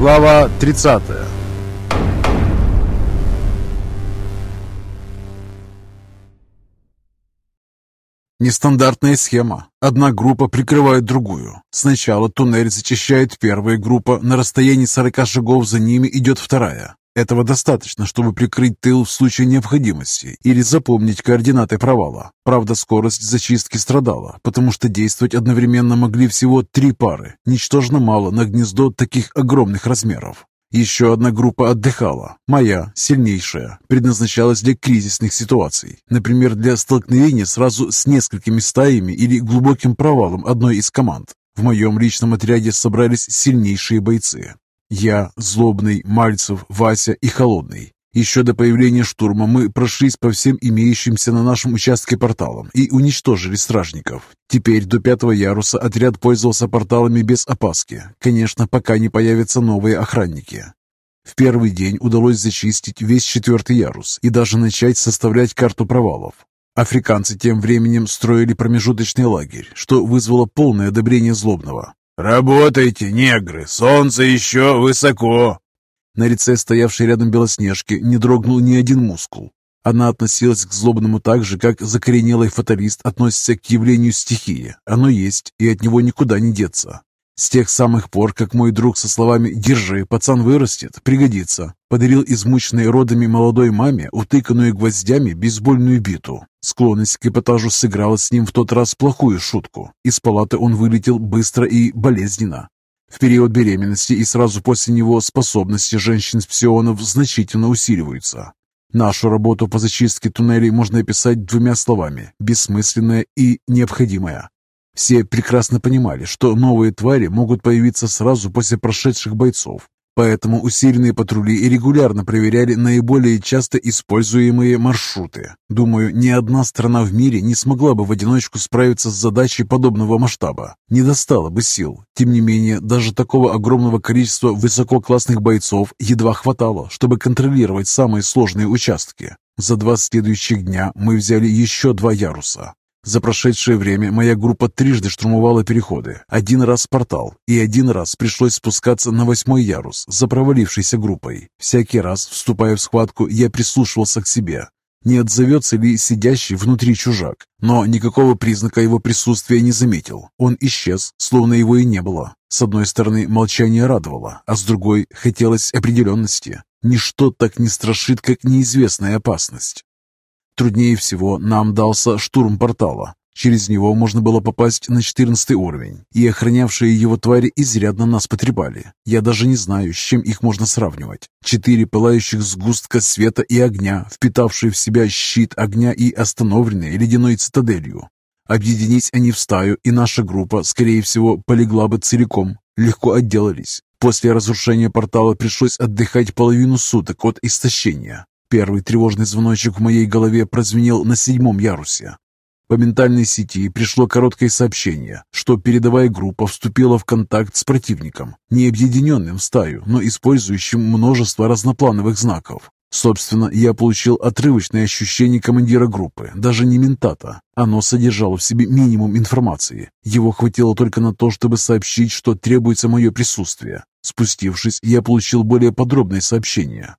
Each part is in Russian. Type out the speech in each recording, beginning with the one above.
Глава 30 Нестандартная схема. Одна группа прикрывает другую. Сначала туннель зачищает первая группа, на расстоянии 40 шагов за ними идет вторая. Этого достаточно, чтобы прикрыть тыл в случае необходимости или запомнить координаты провала. Правда, скорость зачистки страдала, потому что действовать одновременно могли всего три пары, ничтожно мало на гнездо таких огромных размеров. Еще одна группа отдыхала, моя, сильнейшая, предназначалась для кризисных ситуаций, например, для столкновения сразу с несколькими стаями или глубоким провалом одной из команд. В моем личном отряде собрались сильнейшие бойцы. Я, Злобный, Мальцев, Вася и Холодный. Еще до появления штурма мы прошлись по всем имеющимся на нашем участке порталам и уничтожили стражников. Теперь до пятого яруса отряд пользовался порталами без опаски, конечно, пока не появятся новые охранники. В первый день удалось зачистить весь четвертый ярус и даже начать составлять карту провалов. Африканцы тем временем строили промежуточный лагерь, что вызвало полное одобрение Злобного. «Работайте, негры, солнце еще высоко!» На лице стоявшей рядом Белоснежки не дрогнул ни один мускул. Она относилась к злобному так же, как закоренелый фаталист относится к явлению стихии. Оно есть, и от него никуда не деться. С тех самых пор, как мой друг со словами «Держи, пацан вырастет, пригодится», подарил измученной родами молодой маме утыканную гвоздями бейсбольную биту. Склонность к эпатажу сыграла с ним в тот раз плохую шутку. Из палаты он вылетел быстро и болезненно. В период беременности и сразу после него способности женщин-псионов значительно усиливаются. Нашу работу по зачистке туннелей можно описать двумя словами – бессмысленная и необходимая. Все прекрасно понимали, что новые твари могут появиться сразу после прошедших бойцов, поэтому усиленные патрули регулярно проверяли наиболее часто используемые маршруты. Думаю, ни одна страна в мире не смогла бы в одиночку справиться с задачей подобного масштаба. Не достало бы сил. Тем не менее, даже такого огромного количества высококлассных бойцов едва хватало, чтобы контролировать самые сложные участки. За два следующих дня мы взяли еще два яруса. За прошедшее время моя группа трижды штурмовала переходы. Один раз портал, и один раз пришлось спускаться на восьмой ярус за провалившейся группой. Всякий раз, вступая в схватку, я прислушивался к себе. Не отзовется ли сидящий внутри чужак? Но никакого признака его присутствия не заметил. Он исчез, словно его и не было. С одной стороны, молчание радовало, а с другой хотелось определенности. Ничто так не страшит, как неизвестная опасность. Труднее всего нам дался штурм портала. Через него можно было попасть на 14 уровень, и охранявшие его твари изрядно нас потрепали. Я даже не знаю, с чем их можно сравнивать. Четыре пылающих сгустка света и огня, впитавшие в себя щит огня и остановленные ледяной цитаделью. Объединить они в стаю, и наша группа, скорее всего, полегла бы целиком. Легко отделались. После разрушения портала пришлось отдыхать половину суток от истощения. Первый тревожный звоночек в моей голове прозвенел на седьмом ярусе. По ментальной сети пришло короткое сообщение, что передовая группа вступила в контакт с противником, не объединенным в стаю, но использующим множество разноплановых знаков. Собственно, я получил отрывочное ощущение командира группы, даже не ментата. Оно содержало в себе минимум информации. Его хватило только на то, чтобы сообщить, что требуется мое присутствие. Спустившись, я получил более подробное сообщение.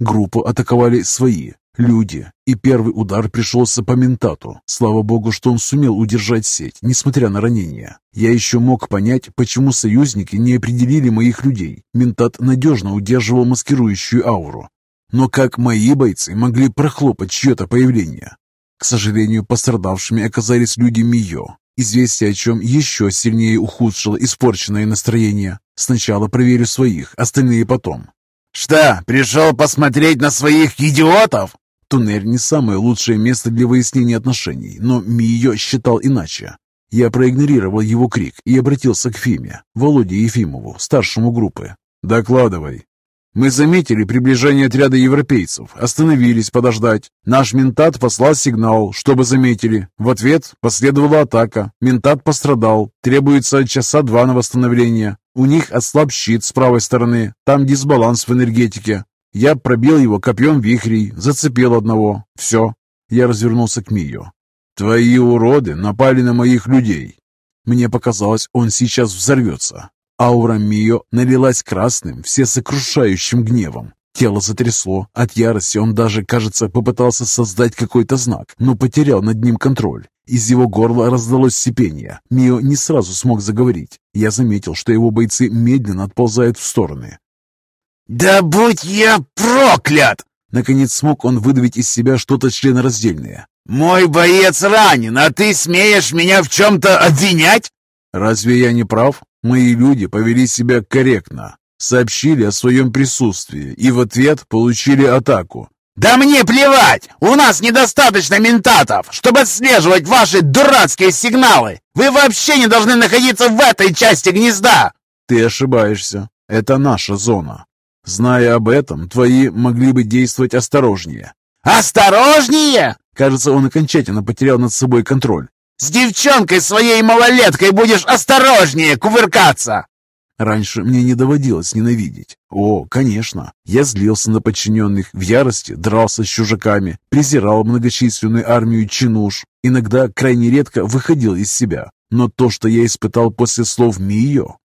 Группу атаковали свои, люди, и первый удар пришелся по ментату. Слава богу, что он сумел удержать сеть, несмотря на ранения. Я еще мог понять, почему союзники не определили моих людей. Ментат надежно удерживал маскирующую ауру. Но как мои бойцы могли прохлопать чье-то появление? К сожалению, пострадавшими оказались люди Мио. Известие о чем еще сильнее ухудшило испорченное настроение. Сначала проверю своих, остальные потом. «Что, пришел посмотреть на своих идиотов?» Туннель не самое лучшее место для выяснения отношений, но Мио считал иначе. Я проигнорировал его крик и обратился к Фиме, Володе Ефимову, старшему группы. «Докладывай». Мы заметили приближение отряда европейцев, остановились подождать. Наш ментат послал сигнал, чтобы заметили. В ответ последовала атака. Ментат пострадал. Требуется часа два на восстановление. У них ослаб щит с правой стороны. Там дисбаланс в энергетике. Я пробил его копьем вихрей, зацепил одного. Все. Я развернулся к Мию. «Твои уроды напали на моих людей». Мне показалось, он сейчас взорвется. Аура Мио налилась красным, всесокрушающим гневом. Тело затрясло. От ярости он даже, кажется, попытался создать какой-то знак, но потерял над ним контроль. Из его горла раздалось сипение. Мио не сразу смог заговорить. Я заметил, что его бойцы медленно отползают в стороны. «Да будь я проклят!» Наконец смог он выдавить из себя что-то членораздельное. «Мой боец ранен, а ты смеешь меня в чем-то обвинять?» «Разве я не прав? Мои люди повели себя корректно, сообщили о своем присутствии и в ответ получили атаку. «Да мне плевать! У нас недостаточно ментатов, чтобы отслеживать ваши дурацкие сигналы! Вы вообще не должны находиться в этой части гнезда!» «Ты ошибаешься. Это наша зона. Зная об этом, твои могли бы действовать осторожнее». «Осторожнее?» Кажется, он окончательно потерял над собой контроль. «С девчонкой своей малолеткой будешь осторожнее кувыркаться!» Раньше мне не доводилось ненавидеть. О, конечно. Я злился на подчиненных, в ярости дрался с чужаками, презирал многочисленную армию чинуш, иногда крайне редко выходил из себя. Но то, что я испытал после слов Мио,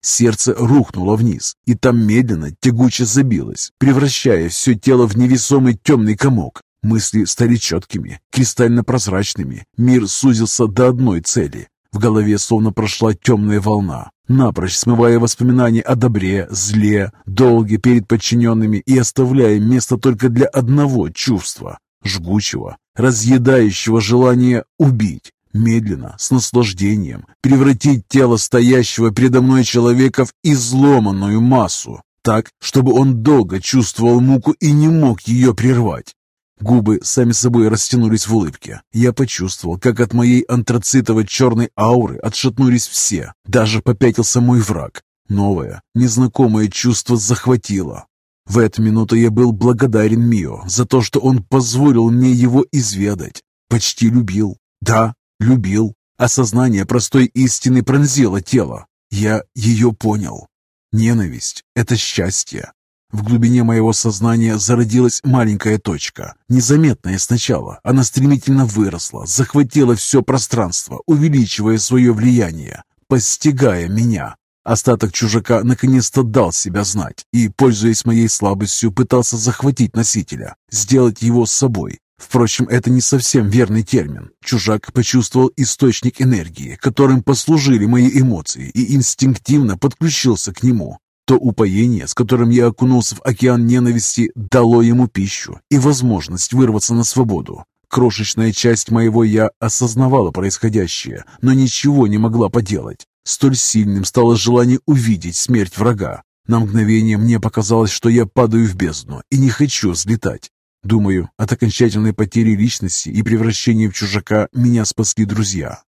сердце рухнуло вниз, и там медленно, тягуче забилось, превращая все тело в невесомый темный комок. Мысли стали четкими, кристально прозрачными. Мир сузился до одной цели. В голове словно прошла темная волна, напрочь смывая воспоминания о добре, зле, долге перед подчиненными и оставляя место только для одного чувства – жгучего, разъедающего желания убить, медленно, с наслаждением, превратить тело стоящего передо мной человека в изломанную массу, так, чтобы он долго чувствовал муку и не мог ее прервать. Губы сами собой растянулись в улыбке. Я почувствовал, как от моей антрацитово-черной ауры отшатнулись все. Даже попятился мой враг. Новое, незнакомое чувство захватило. В эту минуту я был благодарен Мио за то, что он позволил мне его изведать. Почти любил. Да, любил. Осознание простой истины пронзило тело. Я ее понял. Ненависть — это счастье. В глубине моего сознания зародилась маленькая точка. Незаметная сначала, она стремительно выросла, захватила все пространство, увеличивая свое влияние, постигая меня. Остаток чужака наконец-то дал себя знать и, пользуясь моей слабостью, пытался захватить носителя, сделать его собой. Впрочем, это не совсем верный термин. Чужак почувствовал источник энергии, которым послужили мои эмоции, и инстинктивно подключился к нему. То упоение, с которым я окунулся в океан ненависти, дало ему пищу и возможность вырваться на свободу. Крошечная часть моего «я» осознавала происходящее, но ничего не могла поделать. Столь сильным стало желание увидеть смерть врага. На мгновение мне показалось, что я падаю в бездну и не хочу взлетать. Думаю, от окончательной потери личности и превращения в чужака меня спасли друзья.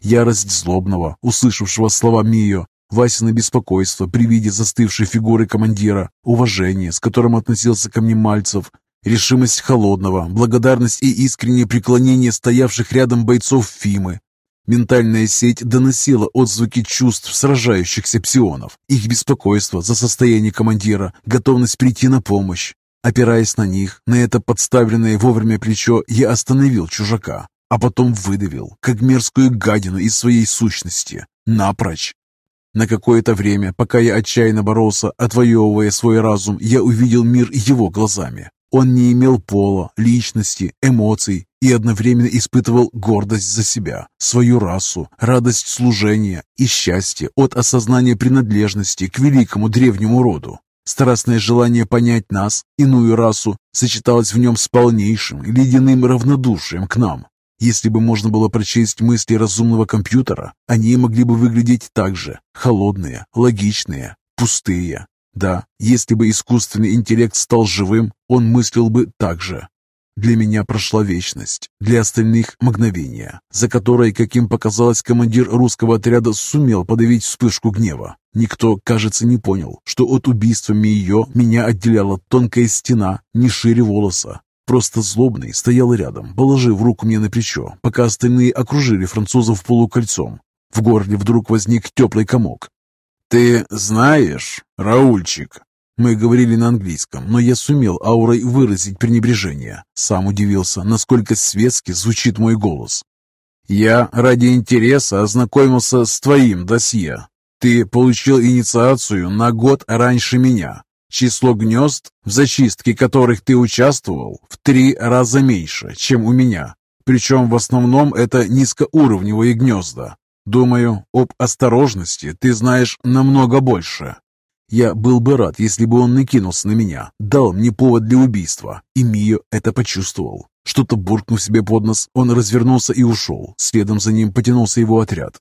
Ярость злобного, услышавшего слова Мио, Васина беспокойство при виде застывшей фигуры командира, уважение, с которым относился ко мне Мальцев, решимость холодного, благодарность и искреннее преклонение стоявших рядом бойцов Фимы. Ментальная сеть доносила отзвуки чувств сражающихся псионов, их беспокойство за состояние командира, готовность прийти на помощь. Опираясь на них, на это подставленное вовремя плечо, я остановил чужака, а потом выдавил, как мерзкую гадину из своей сущности, напрочь. На какое-то время, пока я отчаянно боролся, отвоевывая свой разум, я увидел мир его глазами. Он не имел пола, личности, эмоций и одновременно испытывал гордость за себя, свою расу, радость служения и счастье от осознания принадлежности к великому древнему роду. Страстное желание понять нас, иную расу, сочеталось в нем с полнейшим, ледяным равнодушием к нам. Если бы можно было прочесть мысли разумного компьютера, они могли бы выглядеть так же. Холодные, логичные, пустые. Да, если бы искусственный интеллект стал живым, он мыслил бы так же. Для меня прошла вечность, для остальных – мгновение, за которое, каким показалось, командир русского отряда сумел подавить вспышку гнева. Никто, кажется, не понял, что от убийства Мио меня отделяла тонкая стена не шире волоса, Просто злобный стоял рядом, положив руку мне на плечо, пока остальные окружили французов полукольцом. В горле вдруг возник теплый комок. «Ты знаешь, Раульчик?» Мы говорили на английском, но я сумел аурой выразить пренебрежение. Сам удивился, насколько светски звучит мой голос. «Я ради интереса ознакомился с твоим досье. Ты получил инициацию на год раньше меня. Число гнезд, в зачистке которых ты участвовал, в три раза меньше, чем у меня. Причем в основном это низкоуровневые гнезда. Думаю, об осторожности ты знаешь намного больше. Я был бы рад, если бы он накинулся на меня, дал мне повод для убийства, и Мио это почувствовал. Что-то буркнув себе под нос, он развернулся и ушел. Следом за ним потянулся его отряд.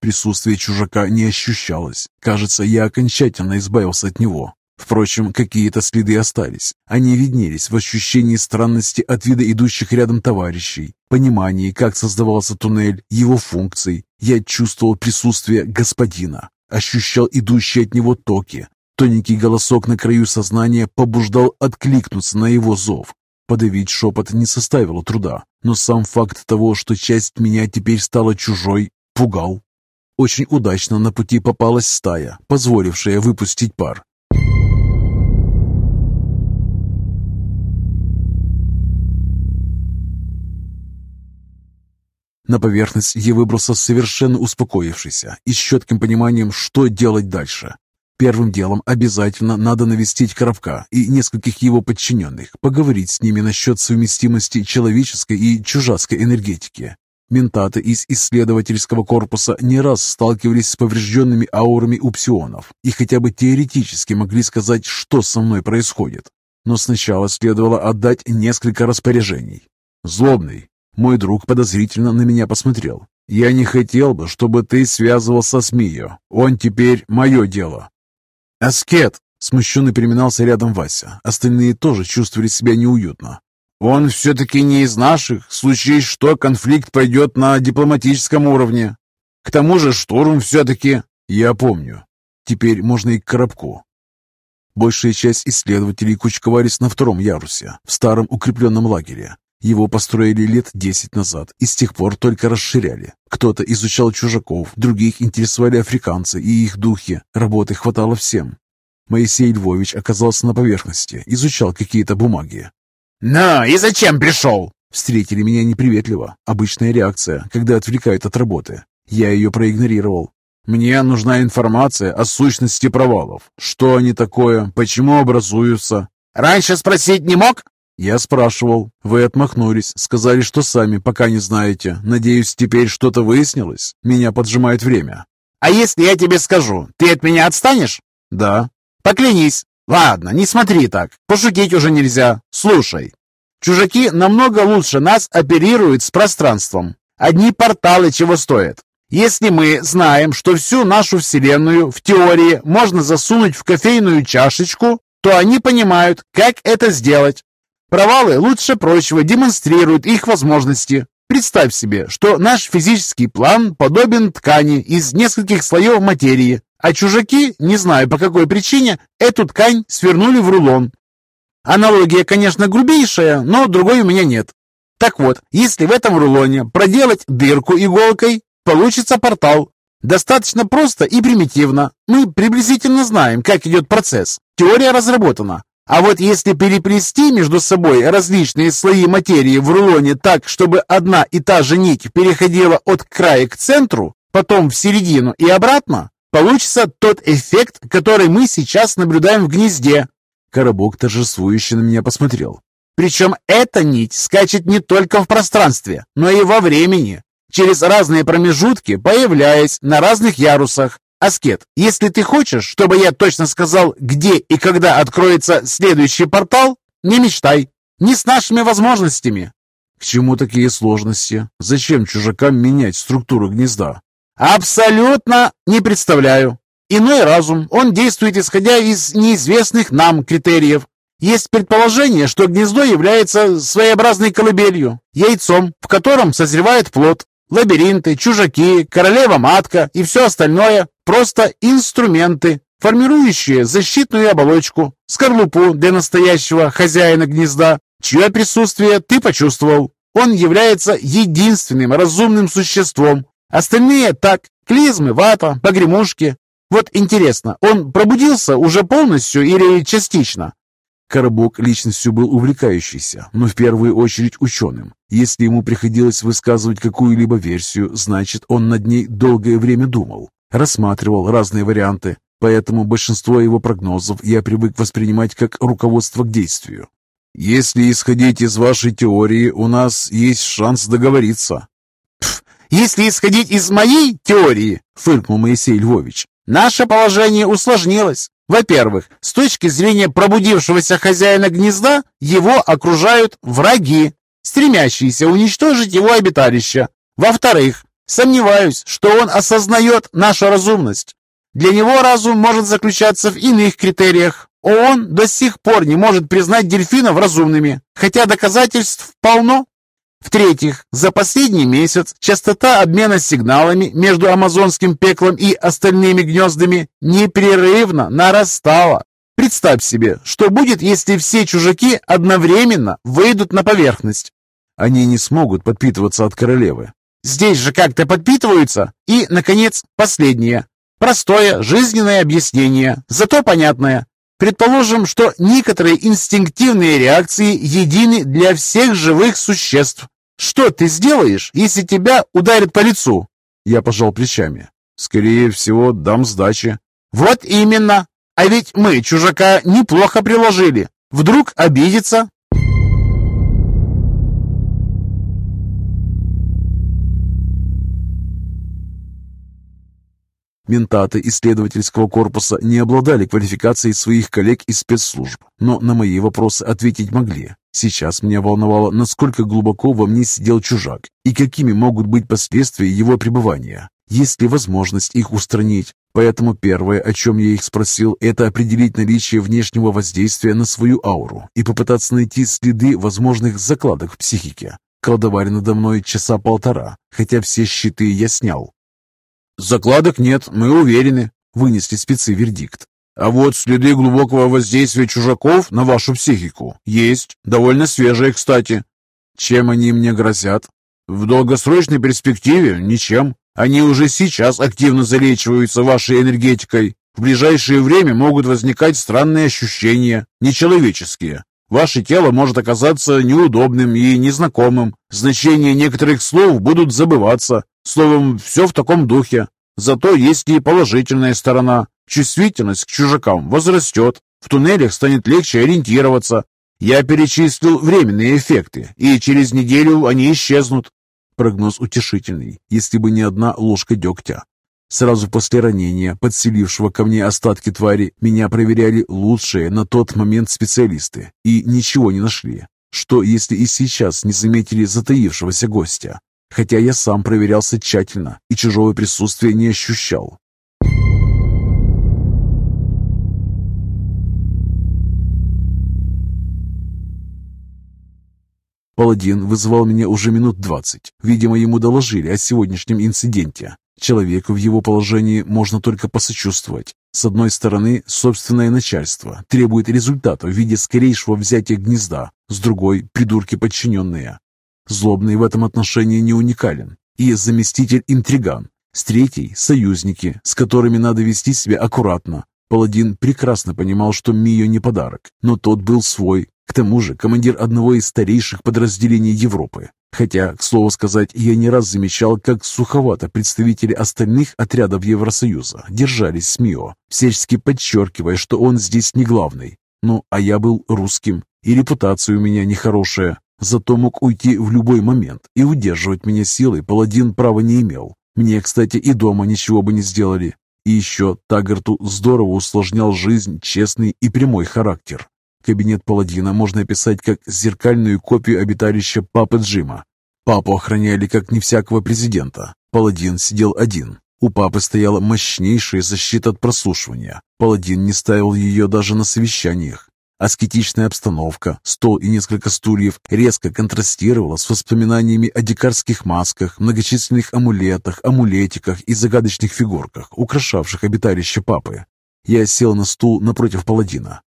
Присутствие чужака не ощущалось. Кажется, я окончательно избавился от него. Впрочем, какие-то следы остались. Они виднелись в ощущении странности от вида идущих рядом товарищей, понимании, как создавался туннель, его функций. Я чувствовал присутствие господина, ощущал идущие от него токи. Тоненький голосок на краю сознания побуждал откликнуться на его зов. Подавить шепот не составило труда, но сам факт того, что часть меня теперь стала чужой, пугал. Очень удачно на пути попалась стая, позволившая выпустить пар. На поверхность я выбрался совершенно успокоившийся и с четким пониманием, что делать дальше. Первым делом обязательно надо навестить Коробка и нескольких его подчиненных, поговорить с ними насчет совместимости человеческой и чужацкой энергетики. Ментаты из исследовательского корпуса не раз сталкивались с поврежденными аурами у псионов и хотя бы теоретически могли сказать, что со мной происходит. Но сначала следовало отдать несколько распоряжений. «Злобный, мой друг подозрительно на меня посмотрел. «Я не хотел бы, чтобы ты связывался с Мио. Он теперь мое дело». «Аскет!» — смущенно переминался рядом Вася. Остальные тоже чувствовали себя неуютно. «Он все-таки не из наших. Случись что, конфликт пойдет на дипломатическом уровне. К тому же штурм все-таки...» «Я помню. Теперь можно и к коробку». Большая часть исследователей кучковались на втором ярусе, в старом укрепленном лагере. Его построили лет десять назад и с тех пор только расширяли. Кто-то изучал чужаков, других интересовали африканцы и их духи. Работы хватало всем. Моисей Львович оказался на поверхности, изучал какие-то бумаги. «Ну, и зачем пришел?» Встретили меня неприветливо. Обычная реакция, когда отвлекают от работы. Я ее проигнорировал. Мне нужна информация о сущности провалов. Что они такое, почему образуются. Раньше спросить не мог? «Я спрашивал. Вы отмахнулись. Сказали, что сами пока не знаете. Надеюсь, теперь что-то выяснилось? Меня поджимает время». «А если я тебе скажу, ты от меня отстанешь?» «Да». «Поклянись». «Ладно, не смотри так. Пошутить уже нельзя. Слушай. Чужаки намного лучше нас оперируют с пространством. Одни порталы чего стоят. Если мы знаем, что всю нашу Вселенную в теории можно засунуть в кофейную чашечку, то они понимают, как это сделать. Провалы лучше прочего демонстрируют их возможности. Представь себе, что наш физический план подобен ткани из нескольких слоев материи, а чужаки, не знаю по какой причине, эту ткань свернули в рулон. Аналогия, конечно, грубейшая, но другой у меня нет. Так вот, если в этом рулоне проделать дырку иголкой, получится портал. Достаточно просто и примитивно. Мы приблизительно знаем, как идет процесс. Теория разработана. А вот если переплести между собой различные слои материи в рулоне так, чтобы одна и та же нить переходила от края к центру, потом в середину и обратно, получится тот эффект, который мы сейчас наблюдаем в гнезде. Коробок торжествующе на меня посмотрел. Причем эта нить скачет не только в пространстве, но и во времени, через разные промежутки, появляясь на разных ярусах, Аскет, если ты хочешь, чтобы я точно сказал, где и когда откроется следующий портал, не мечтай. Не с нашими возможностями. К чему такие сложности? Зачем чужакам менять структуру гнезда? Абсолютно не представляю. Иной разум, он действует исходя из неизвестных нам критериев. Есть предположение, что гнездо является своеобразной колыбелью, яйцом, в котором созревает плод. Лабиринты, чужаки, королева-матка и все остальное – просто инструменты, формирующие защитную оболочку, скорлупу для настоящего хозяина гнезда, чье присутствие ты почувствовал. Он является единственным разумным существом. Остальные так, клизмы, вата, погремушки. Вот интересно, он пробудился уже полностью или частично? Коробок личностью был увлекающийся, но в первую очередь ученым. Если ему приходилось высказывать какую-либо версию, значит, он над ней долгое время думал. Рассматривал разные варианты, поэтому большинство его прогнозов я привык воспринимать как руководство к действию. «Если исходить из вашей теории, у нас есть шанс договориться». Пф, «Если исходить из моей теории», — фыркнул Моисей Львович, «наше положение усложнилось. Во-первых, с точки зрения пробудившегося хозяина гнезда, его окружают враги, стремящиеся уничтожить его обиталище. Во-вторых, сомневаюсь, что он осознает нашу разумность. Для него разум может заключаться в иных критериях. ООН до сих пор не может признать дельфинов разумными, хотя доказательств полно. В-третьих, за последний месяц частота обмена сигналами между амазонским пеклом и остальными гнездами непрерывно нарастала. Представь себе, что будет, если все чужаки одновременно выйдут на поверхность. Они не смогут подпитываться от королевы. Здесь же как-то подпитываются. И, наконец, последнее. Простое, жизненное объяснение, зато понятное. Предположим, что некоторые инстинктивные реакции едины для всех живых существ. Что ты сделаешь, если тебя ударят по лицу? Я пожал плечами. Скорее всего, дам сдачи. Вот именно. А ведь мы чужака неплохо приложили. Вдруг обидится, Ментаты исследовательского корпуса не обладали квалификацией своих коллег из спецслужб, но на мои вопросы ответить могли. Сейчас меня волновало, насколько глубоко во мне сидел чужак и какими могут быть последствия его пребывания. Есть ли возможность их устранить? Поэтому первое, о чем я их спросил, это определить наличие внешнего воздействия на свою ауру и попытаться найти следы возможных закладок в психике. Колдовали надо мной часа полтора, хотя все щиты я снял. «Закладок нет, мы уверены», — вынесли спецы вердикт. «А вот следы глубокого воздействия чужаков на вашу психику есть, довольно свежие, кстати». «Чем они мне грозят?» «В долгосрочной перспективе ничем. Они уже сейчас активно залечиваются вашей энергетикой. В ближайшее время могут возникать странные ощущения, нечеловеческие. Ваше тело может оказаться неудобным и незнакомым. Значения некоторых слов будут забываться. Словом, все в таком духе. Зато есть и положительная сторона. Чувствительность к чужакам возрастет. В туннелях станет легче ориентироваться. Я перечислил временные эффекты, и через неделю они исчезнут. Прогноз утешительный, если бы не одна ложка дегтя. Сразу после ранения, подселившего ко мне остатки твари, меня проверяли лучшие на тот момент специалисты и ничего не нашли. Что, если и сейчас не заметили затаившегося гостя? Хотя я сам проверялся тщательно и чужого присутствия не ощущал. Паладин вызывал меня уже минут двадцать. Видимо, ему доложили о сегодняшнем инциденте. Человеку в его положении можно только посочувствовать. С одной стороны, собственное начальство требует результата в виде скорейшего взятия гнезда, с другой – придурки подчиненные. Злобный в этом отношении не уникален. И заместитель-интриган. С третьей – союзники, с которыми надо вести себя аккуратно. Паладин прекрасно понимал, что Мио не подарок, но тот был свой. К тому же командир одного из старейших подразделений Европы. Хотя, к слову сказать, я не раз замечал, как суховато представители остальных отрядов Евросоюза держались с Мио, всячески подчеркивая, что он здесь не главный. Ну, а я был русским, и репутация у меня нехорошая. Зато мог уйти в любой момент, и удерживать меня силой паладин права не имел. Мне, кстати, и дома ничего бы не сделали. И еще Тагарту здорово усложнял жизнь честный и прямой характер. Кабинет паладина можно описать как зеркальную копию обиталища папы Джима. Папу охраняли как не всякого президента. Паладин сидел один. У папы стояла мощнейшая защита от прослушивания. Паладин не ставил ее даже на совещаниях. Аскетичная обстановка, стол и несколько стульев резко контрастировала с воспоминаниями о дикарских масках, многочисленных амулетах, амулетиках и загадочных фигурках, украшавших обиталище папы. Я сел на стул напротив паладина.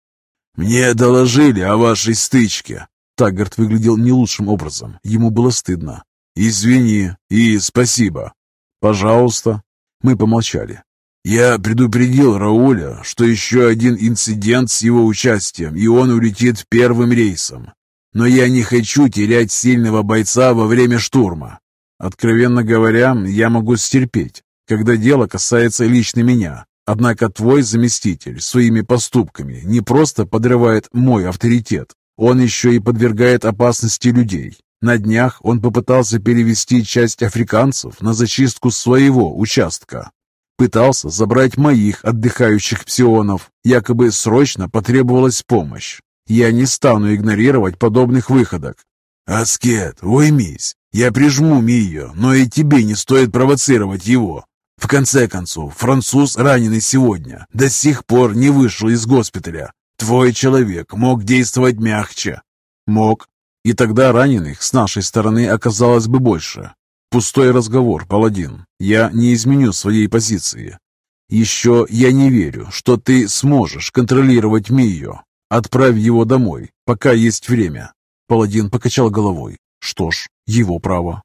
«Мне доложили о вашей стычке». Таггарт выглядел не лучшим образом. Ему было стыдно. «Извини и спасибо». «Пожалуйста». Мы помолчали. Я предупредил Рауля, что еще один инцидент с его участием, и он улетит первым рейсом. Но я не хочу терять сильного бойца во время штурма. Откровенно говоря, я могу стерпеть. когда дело касается лично меня. Однако твой заместитель своими поступками не просто подрывает мой авторитет, он еще и подвергает опасности людей. На днях он попытался перевести часть африканцев на зачистку своего участка. Пытался забрать моих отдыхающих псионов, якобы срочно потребовалась помощь. Я не стану игнорировать подобных выходок. «Аскет, уймись, я прижму Мию, но и тебе не стоит провоцировать его. В конце концов, француз, раненый сегодня, до сих пор не вышел из госпиталя. Твой человек мог действовать мягче. Мог. И тогда раненых с нашей стороны оказалось бы больше. Пустой разговор, паладин. Я не изменю своей позиции. Еще я не верю, что ты сможешь контролировать Мию. Отправь его домой, пока есть время. Паладин покачал головой. Что ж, его право.